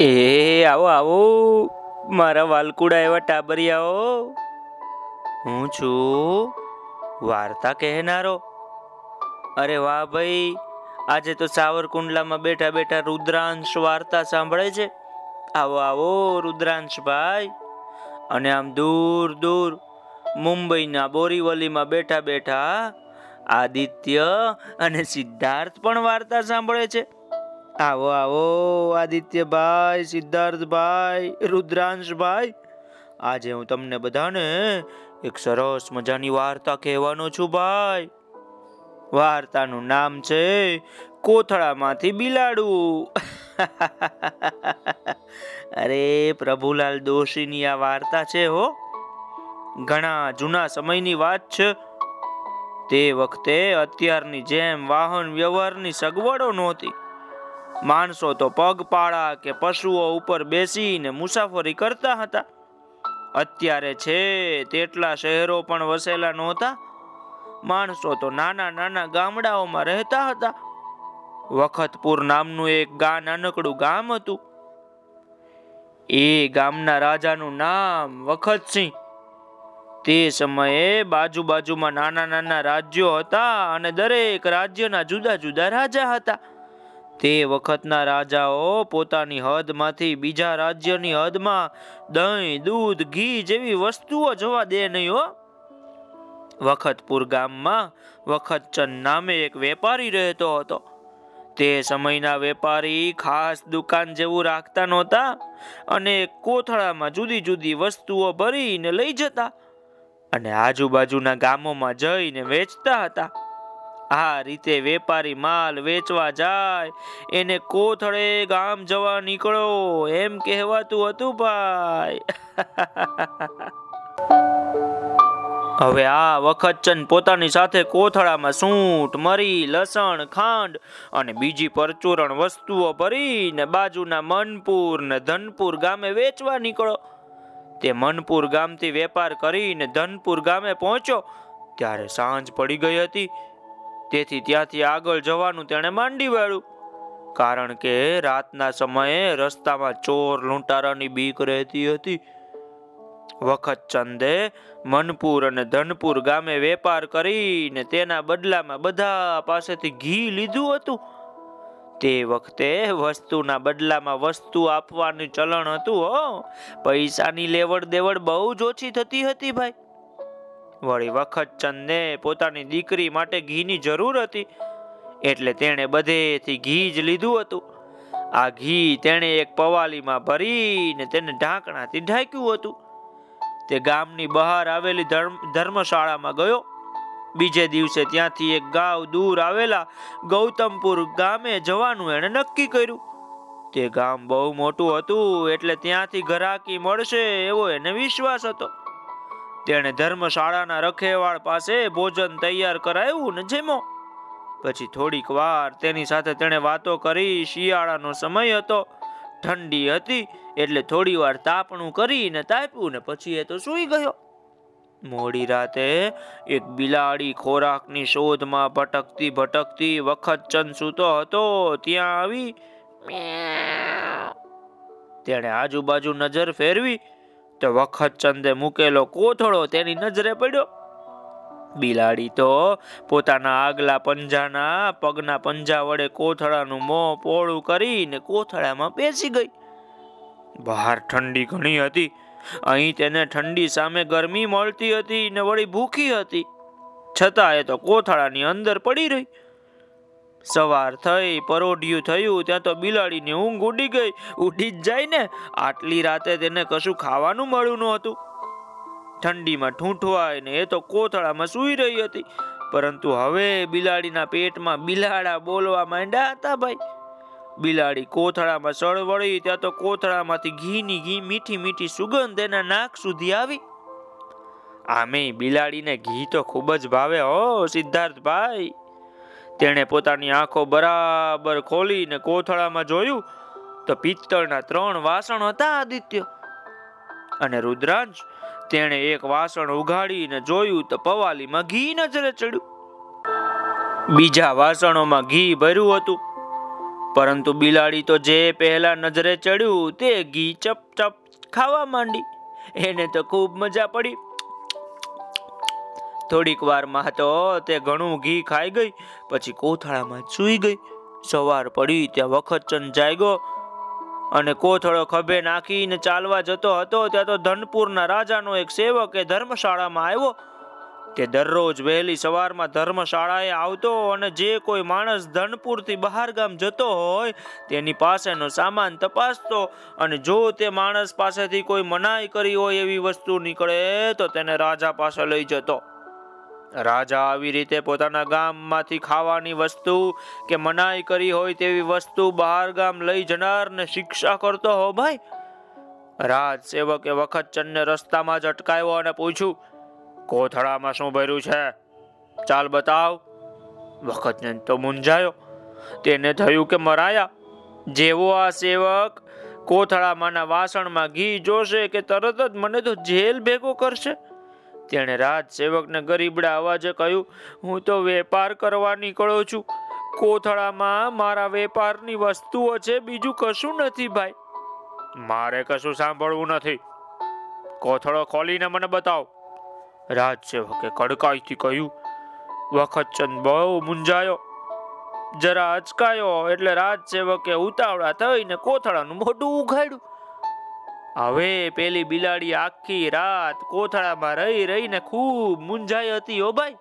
એ, આવો આવો. મારા વાલકુડા એવા ટાબરિયાઓ. હું છું વાર્તા કહેનારો. અરે વાહ ભાઈ, આજે તો સાવરકુંડલામાં બેઠા બેઠા રુદ્રાંશ વાર્તા સાંભળે છે. આવો આવો, રુદ્રાંશ ભાઈ. અને આમ દૂર દૂર મુંબઈના બોરીવલીમાં બેઠા બેઠા આદિત્ય અને સિદ્ધાર્થ પણ વાર્તા સાંભળે છે. આવો આવો, આદિત્યભાઈ, સિદ્ધાર્થભાઈ, રુદ્રાંશભાઈ. આજે હું તમને બધાને એક સરસ મજાની વાર્તા કહેવાનો છું, ભાઈ. વાર્તાનું નામ છે કોથળામાંથી બિલાડું અરે, પ્રભુલાલ દોશીની આ વાર્તા છે, હો. ઘણા જૂના સમયની વાત છે. તે વખતે અત્યારની જેમ વાહન વ્યવહારની સગવડો નહોતી. માણસો તો પગપાળા કે પશુઓ ઉપર બેસીને મુસાફરી કરતા હતા. અત્યારે છે તેટલા શહેરો પણ વસેલા નહોતા. માણસો તો નાના નાના ગામડાઓમાં રહેતા હતા. વખતપુર નામનું એક ગા નાનકડું ગામ હતું. એ ગામના રાજાનું નામ વખતસિંહ. તે સમયે બાજુ બાજુમાં નાના નાના રાજ્યો હતા અને દરેક રાજ્યના જુદા જુદા રાજા હતા. તે વખતના રાજાઓ પોતાની હદમાંથી બીજા રાજ્યની હદમાં દહીં, દૂધ, ઘી જેવી વસ્તુઓ જોવા દે નહીં હો. વખતપુર ગામમાં વખતચંદ નામે એક વેપારી રહેતો હતો. તે સમયના વેપારી ખાસ દુકાન જેવું રાખતા નહોતા અને કોથળામાં જુદી જુદી વસ્તુઓ ભરીને લઈ જતા અને આજુબાજુના ગામોમાં જઈને વેચતા હતા. આ રીતે વેપારી માલ વેચવા જાય. એને કોથળે ગામ જવા નીકળો. એમ કહેવાતું હતું ભાઈ. હવે આ વખતચંદ પોતાની સાથે કોથળામાં સૂંઠ, મરી, લસણ, ખાંડ અને બીજી પરચુરણ વસ્તુઓ ભરીને બાજુના મનપુર ને ધનપુર ગામે વેચવા નીકળો. તે મનપુર ગામથી વેપાર કરીને ધનપુર ગામે પહોંચ્યો. ત્યારે સાંજ પડી ગઈ હતી. તેથી ત્યાંથી આગળ જવાનું તેણે માંડી વાળ્યું. કારણ કે રાતના સમયે રસ્તામાં ચોર લૂંટારાની બીક રહેતી હતી. વખત ચંદે મનપુર અને ધનપુર ગામે વેપાર કરીને તેના બદલામાં બધા પાસેથી ઘી લીધું હતું. તે વખતે વસ્તુના બદલામાં વસ્તુ આપવાનું ચલણ હતું, હો. પૈસાની લેવડ દેવડ બહુ જ ઓછી થતી હતી ભાઈ. વળી વખત ચંદને પોતાની દીકરી માટે ઘીની જરૂર હતી. એટલે તેણે બધેથી ઘી જ લીધું હતું. આ ઘી તેણે એક પવાલીમાં ભરીને તેને ઢાંકણાથી ઢાંક્યું હતું. તે ગામની બહાર આવેલી ધર્મશાળામાં ગયો. બીજે દિવસે ત્યાંથી એક ગાવ દૂર આવેલા ગૌતમપુર ગામે જવાનું એણે નક્કી કર્યું. તે ગામ બહુ મોટું હતું એટલે ત્યાંથી ઘરાકી મળશે એવો એને વિશ્વાસ હતો. તેણે ધર્મશાળાના રખેવાળ પાસે ભોજન તૈયાર કરાયું ને જેમો. પછી થોડીક વાર તેની સાથે તેણે વાતો કરી, શિયાળાનો સમય હતો, ઠંડી હતી, એટલે થોડી વાર તાપણું કરીને તાપ્યું ને પછી એ તો સૂઈ ગયો. મોડી રાતે એક બિલાડી ખોરાકની શોધમાં ભટકતી ભટકતી વખત ચંદ સૂતો હતો, ત્યાં આવી. તેણે આજુબાજુ નજર ફેરવી તો વખત ચંદે મૂકેલો કોથળો તેની નજરે પડ્યો. બિલાડી તો પોતાના આગલા પંજાના પગના પંજા વડે કોથળાનું મોં પોળું કરીને કોથળામાં બેસી ગઈ. બહાર ઠંડી ઘણી હતી. અહીં તેને ઠંડી સામે ગરમી મળતી હતી ને વળી ભૂખી હતી. છતાં એ તો કોથળાની અંદર પડી રહી. સવાર થઈ, પરોઢિયું થયું, ત્યાં તો બિલાડીની ઊંઘ ઉડી ગઈ. ઉડી જ જાય ને, આટલી રાતે તેને કશું ખાવાનું મળ્યું નહોતું. ઠંડીમાં ઠૂંઠવાય ને એ તો કોથળામાં સૂઈ રહી હતી. પરંતુ હવે બિલાડીના પેટમાં બિલાડા બોલવા માંડ્યા હતા ભાઈ. બિલાડી કોથળામાં સળવળી, ત્યાં તો કોથળામાંથી ઘીની ઘી, મીઠી મીઠી સુગંધ એના નાક સુધી આવી. આમે બિલાડીને ઘી તો ખૂબ જ ભાવે હો સિદ્ધાર્થભાઈ તેણે પોતાની આંખો બરાબર ખોલીને કોથળામાં જોયું તો પિત્તળના ત્રણ વાસણ હતા આદિત્ય. અને રુદ્રાંશ, તેણે એક વાસણ ઉઘાડીને જોયું તો પવાલીમાં ઘી નજરે ચડ્યું. બીજા વાસણોમાં ઘી ભર્યું હતું. પરંતુ બિલાડી તો જે પહેલા નજરે ચડ્યું તે ઘી ચપ ચપ ખાવા માંડી. એને તો ખૂબ મજા પડી. થોડીક વારમાં તો તે ઘણું ઘી ખાઈ ગઈ, પછી કોથળામાં સૂઈ ગઈ. સવાર પડી, ત્યાં વખતચંદ જાગ્યો અને કોથળો ખભે નાખીને ચાલવા જતો હતો. ત્યાં તો ધનપુરના રાજાનો એક સેવક એ ધર્મશાળામાં આવ્યો. તે દરરોજ વહેલી સવારમાં ધર્મશાળાએ આવતો અને જે કોઈ માણસ ધનપુરથી બહાર ગામ જતો હોય, તેની પાસેનો સામાન તપાસતો અને જો તે માણસ પાસેથી કોઈ મનાઈ કરી હોય એવી વસ્તુ નીકળે, તો તેને રાજા પાસે લઈ જતો. રાજા આવી રીતે પોતાના ગામમાંથી ખાવાની વસ્તુ કે મનાઈ કરી હોય તેવી વસ્તુ બહાર ગામ લઈ જનારને શિક્ષા કરતો હો ભાઈ. રાજ સેવકે વખત ચંદને રસ્તામાં જ અટકાવ્યો અને પૂછ્યું, કોથળામાં શું ભર્યું છે? ચાલ બતાવ. વખતને તો મૂંઝાયો. તેને થયું કે મરાયા. જેવો આ સેવક કોથળામાંના વાસણમાં ઘી જોશે કે તરત જ મને તો જેલ ભેગો કરશે. તેણે રાજ સેવકને ગરીબડા અવાજે કહ્યું, હું તો વેપાર કરવા નીકળ્યો છું. કોથળામાં મારા વેપારની વસ્તુઓ છે, બીજું કશું નથી ભાઈ. મારે કશું સાંભળવું નથી. કોથળો ખોલીને મને બતાવો. રાજ સેવકે કડકાઈથી કહ્યું, વખતચંદ બહુ મુંજાયો જરા અચકાયો એટલે રાજ સેવકે ઉતાવળા થઈને કોથળાનું મોઢું ઉઘાડ્યું. હવે પેલી બિલાડી આખી રાત કોથળામાં રહી રહીને ખૂબ મૂંઝાઈ હતી ઓ ભાઈ.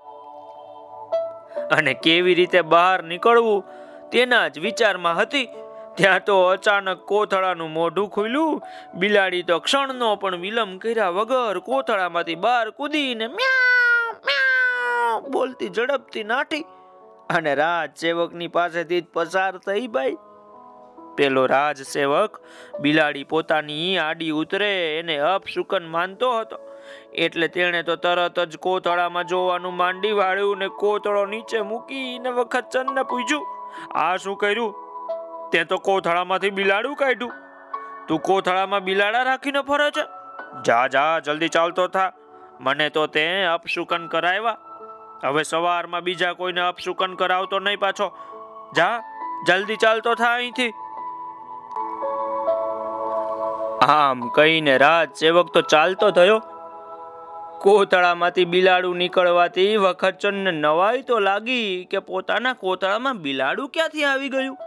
અને કેવી રીતે બહાર નીકળવું તેના જ વિચારમાં હતી. ત્યાં તો અચાનક કોથળાનું મોઢું ખુલ્યું. બિલાડી તો ક્ષણનો પણ વિલંબ કર્યા વગર કોથળામાંથી બહાર કૂદીને બોલતી ઝડપથી નાઠી. અને રાજ સેવકની પાસેથી જ પસાર થઈ ભાઈ. પેલો રાજ સેવક બિલાડી પોતાની આડી ઉતરે એને અપશુકન માનતો હતો. એટલે તેણે તો તરત જ કોથળામાં જોવાનું માંડી વાળ્યું ને કોથળો નીચે મૂકીને વખત ચંદને પૂછ્યું આ શું કર્યું? તે તો કોથળામાંથી બિલાડું કાઢ્યું. તું કોથળામાં બિલાડા રાખીને ફરે છે? જા જા, જલ્દી ચાલતો થા. મને તો તે અપશુકન કરાવ્યા હવે સવારમાં બીજા કોઈને અપશુકન કરાવતો નહીં પાછો. જા, જલ્દી ચાલતો થા અહીંથી. આમ કહીને રાજ સેવક તો ચાલતો થયો કોતળામાંથી બિલાડું નીકળવાથી વખતચંદને નવાઈ તો લાગી કે પોતાના કોતળામાં બિલાડું ક્યાંથી આવી ગયું?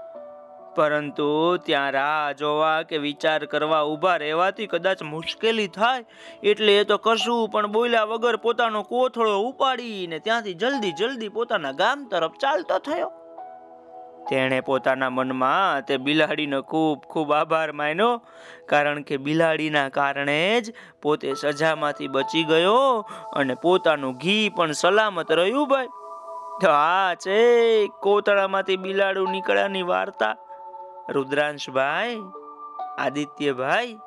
પરંતુ ત્યાં રાહ જોવા કે વિચાર કરવા ઊભા રહેવાથી કદાચ મુશ્કેલી થાય, એટલે એ તો કશું પણ બોલ્યા વગર પોતાનો કોથળો ઉપાડીને ત્યાંથી જલ્દી જલ્દી પોતાના ગામ તરફ ચાલતો થયો. તેણે પોતાના મનમાં તે બિલાડીનો ખૂબ ખૂબ આભાર માન્યો, કારણ કે બિલાડીના કારણે જ પોતે સજામાંથી બચી ગયો અને પોતાનું ઘી પણ સલામત રહ્યું ભાઈ. તો આ છે કોતળામાંથી બિલાડું નીકળ્યાની વાર્તા. રુદ્રાંશભાઈ, આદિત્યભાઈ,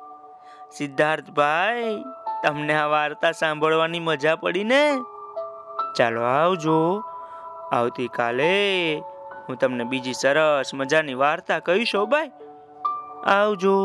સિદ્ધાર્થભાઈ, તમને આ વાર્તા સાંભળવાની મજા પડી ને? ચાલો આવજો. આવતીકાલે હું તમને બીજી સરસ મજાની વાર્તા કહીશો ભાઈ. આવજો.